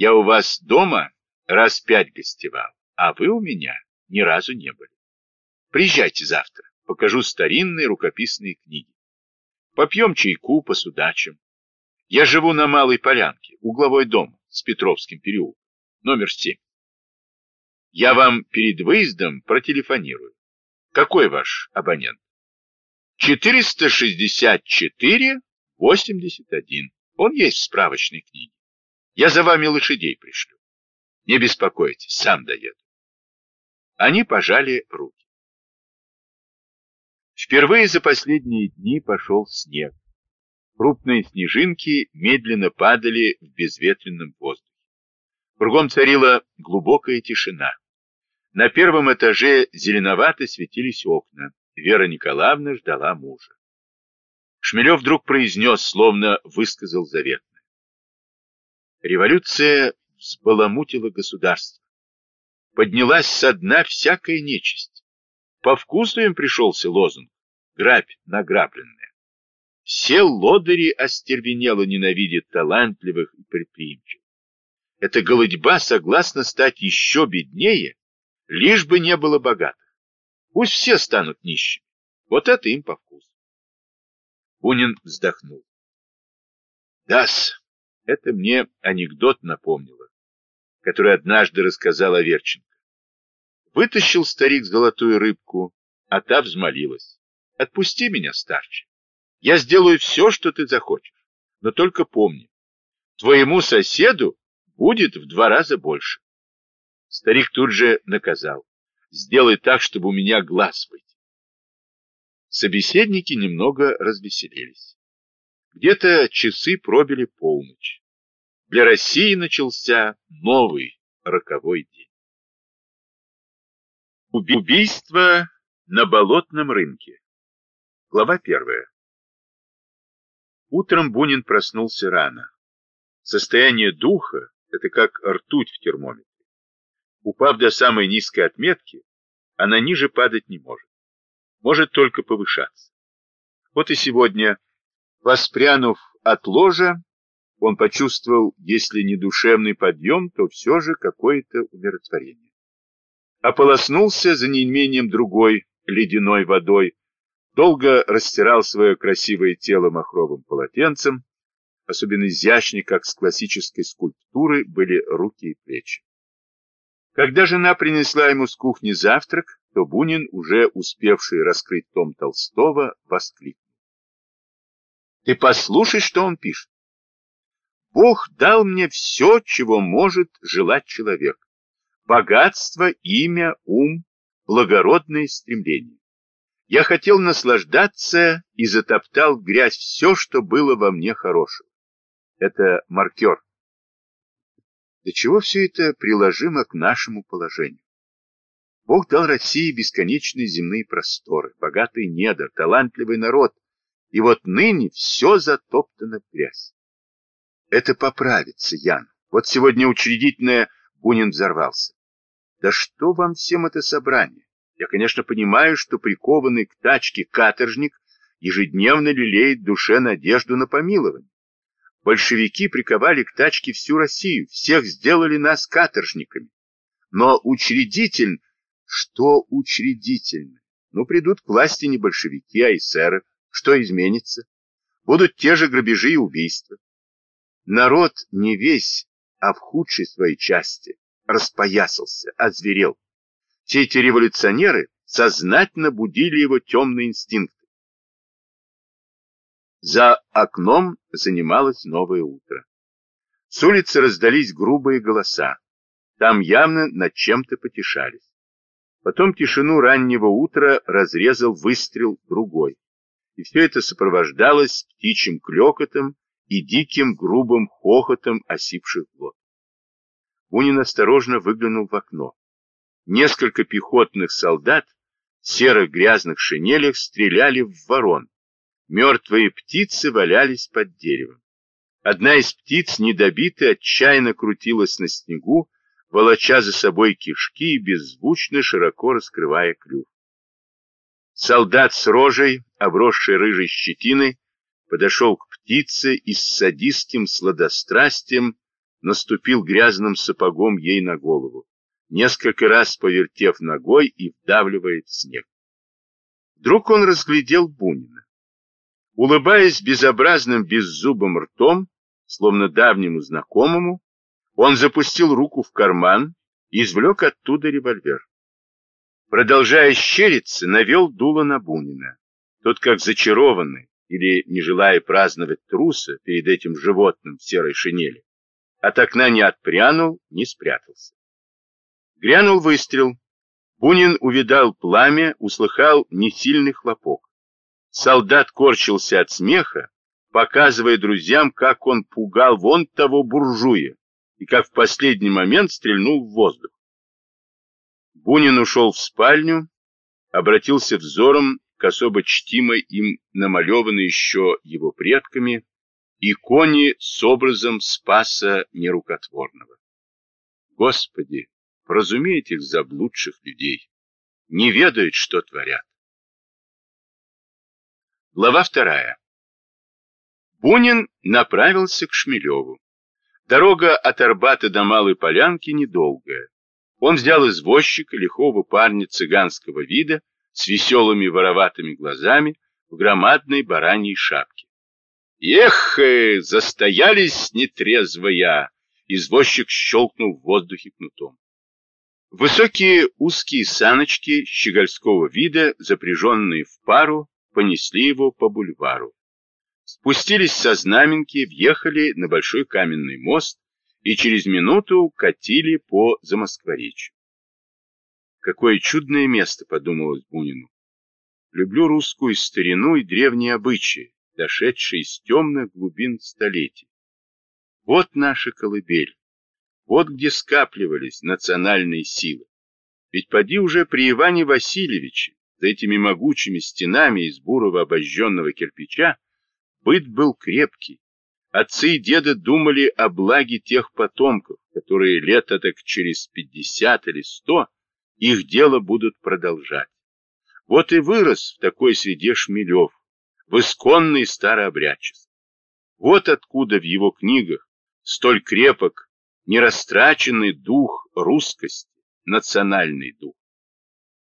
Я у вас дома раз пять гостевал, а вы у меня ни разу не были. Приезжайте завтра, покажу старинные рукописные книги. Попьем чайку, посудачим. Я живу на Малой Полянке, угловой дом с Петровским переулком, номер семь. Я вам перед выездом протелефонирую. Какой ваш абонент? 464 81. Он есть в справочной книге. Я за вами лошадей пришлю. Не беспокойтесь, сам доеду. Они пожали руки. Впервые за последние дни пошел снег. Крупные снежинки медленно падали в безветренном воздухе. Кругом царила глубокая тишина. На первом этаже зеленовато светились окна. Вера Николаевна ждала мужа. Шмелев вдруг произнес, словно высказал заветное. Революция взбаламутила государство. Поднялась со дна всякая нечисть. По вкусу им пришелся лозунг «Грабь награбленная». Все лодыри остервенело ненавидят талантливых и предприимчивых. Эта голодьба согласна стать еще беднее, лишь бы не было богатых. Пусть все станут нищими. Вот это им по вкусу. Бунин вздохнул. Дас, это мне анекдот напомнило, который однажды рассказал Аверченко. Вытащил старик золотую рыбку, а та взмолилась. Отпусти меня, старче. Я сделаю все, что ты захочешь. Но только помни, твоему соседу будет в два раза больше. Старик тут же наказал. Сделай так, чтобы у меня глаз быть. Собеседники немного развеселились. Где-то часы пробили полночь. Для России начался новый роковой день. Убийство на болотном рынке. Глава первая. Утром Бунин проснулся рано. Состояние духа – это как ртуть в термометре. Упав до самой низкой отметки, она ниже падать не может может только повышаться. Вот и сегодня, воспрянув от ложа, он почувствовал, если не душевный подъем, то все же какое-то умиротворение. Ополоснулся за неимением другой ледяной водой, долго растирал свое красивое тело махровым полотенцем, особенно изящны, как с классической скульптуры, были руки и плечи. Когда жена принесла ему с кухни завтрак, то Бунин, уже успевший раскрыть том Толстого, воскликнул. Ты послушай, что он пишет. Бог дал мне все, чего может желать человек. Богатство, имя, ум, благородные стремления. Я хотел наслаждаться и затоптал в грязь все, что было во мне хорошего. Это маркер. До чего все это приложимо к нашему положению? Бог дал России бесконечные земные просторы, богатый недр, талантливый народ, и вот ныне все затоптано в грязь. Это поправится, Ян. Вот сегодня учредительное Бунин взорвался. Да что вам всем это собрание? Я, конечно, понимаю, что прикованный к тачке каторжник ежедневно лелеет душе надежду на помилование. Большевики приковали к тачке всю Россию, всех сделали нас каторжниками. Но учредитель что учредительно? Ну, придут к власти не большевики, а эсеры. Что изменится? Будут те же грабежи и убийства. Народ не весь, а в худшей своей части распоясался, озверел. Все эти революционеры сознательно будили его темные инстинкты. За окном занималось новое утро. С улицы раздались грубые голоса. Там явно над чем-то потешались. Потом тишину раннего утра разрезал выстрел другой. И все это сопровождалось птичьим клёкотом и диким грубым хохотом осипших глот. Бунин осторожно выглянул в окно. Несколько пехотных солдат в серых грязных шинелях стреляли в ворон. Мертвые птицы валялись под деревом. Одна из птиц, недобитая, отчаянно крутилась на снегу, волоча за собой кишки и беззвучно широко раскрывая клюв. Солдат с рожей, обросший рыжей щетиной, подошел к птице и с садистским сладострастием наступил грязным сапогом ей на голову, несколько раз повертев ногой и вдавливая в снег. Вдруг он разглядел Бунина. Улыбаясь безобразным беззубым ртом, словно давнему знакомому, он запустил руку в карман и извлек оттуда револьвер. Продолжая щериться, навел дуло на Бунина. Тот, как зачарованный, или не желая праздновать труса перед этим животным в серой шинели, от окна не отпрянул, не спрятался. Грянул выстрел. Бунин увидал пламя, услыхал несильный хлопок. Солдат корчился от смеха, показывая друзьям, как он пугал вон того буржуя и как в последний момент стрельнул в воздух. Бунин ушел в спальню, обратился взором к особо чтимой им намалеванной еще его предками иконе с образом Спаса Нерукотворного. Господи, вразумей этих заблудших людей, не ведают, что творят. Глава вторая. Бунин направился к Шмелеву. Дорога от Арбата до Малой Полянки недолгая. Он взял извозчика, лихого парня цыганского вида, с веселыми вороватыми глазами, в громадной бараньей шапке. «Эх, застоялись нетрезвая!» Извозчик щелкнул в воздухе кнутом. Высокие узкие саночки щегольского вида, запряженные в пару, понесли его по бульвару. Спустились со знаменки, въехали на большой каменный мост и через минуту катили по Замоскворечью. Какое чудное место, подумалось Бунину. Люблю русскую старину и древние обычаи, дошедшие из темных глубин столетий. Вот наша колыбель, вот где скапливались национальные силы. Ведь поди уже при Иване Васильевиче, за этими могучими стенами из бурого обожженного кирпича, быт был крепкий, Отцы и деды думали о благе тех потомков, которые лето так через пятьдесят или сто их дело будут продолжать. Вот и вырос в такой среде Шмелев, в исконный старообрядчество. Вот откуда в его книгах столь крепок нерастраченный дух русскости, национальный дух.